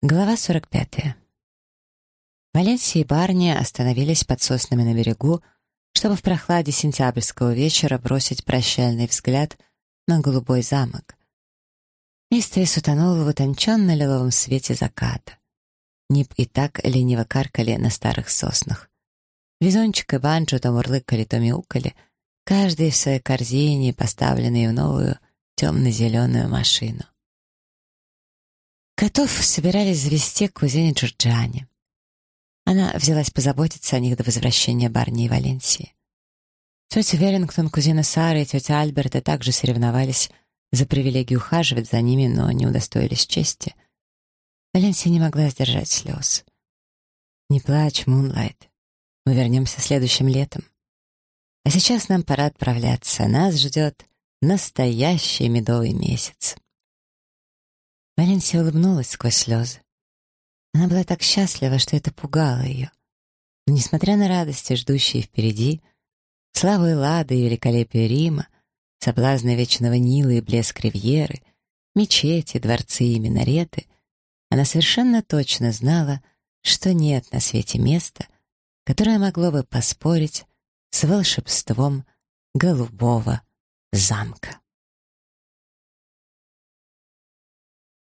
Глава 45. Валенсия и Барни остановились под соснами на берегу, чтобы в прохладе сентябрьского вечера бросить прощальный взгляд на голубой замок. Мистерис утонул в утонченно-лиловом свете заката. Нип и так лениво каркали на старых соснах. Визончик и банджо то мурлыкали, то мяукали, каждый в своей корзине, поставленной в новую темно-зеленую машину. Котов собирались завести к кузине Джорджиане. Она взялась позаботиться о них до возвращения Барни и Валенсии. Тетя Веллингтон, кузина Сара и тетя Альберта также соревновались за привилегию ухаживать за ними, но не удостоились чести. Валенсия не могла сдержать слез. «Не плачь, Мунлайт. Мы вернемся следующим летом. А сейчас нам пора отправляться. Нас ждет настоящий медовый месяц». Валенсия улыбнулась сквозь слезы. Она была так счастлива, что это пугало ее. Но, несмотря на радости, ждущие впереди, славу Эллады и великолепие Рима, соблазны вечного Нила и блеск Ривьеры, мечети, дворцы и минареты, она совершенно точно знала, что нет на свете места, которое могло бы поспорить с волшебством голубого замка.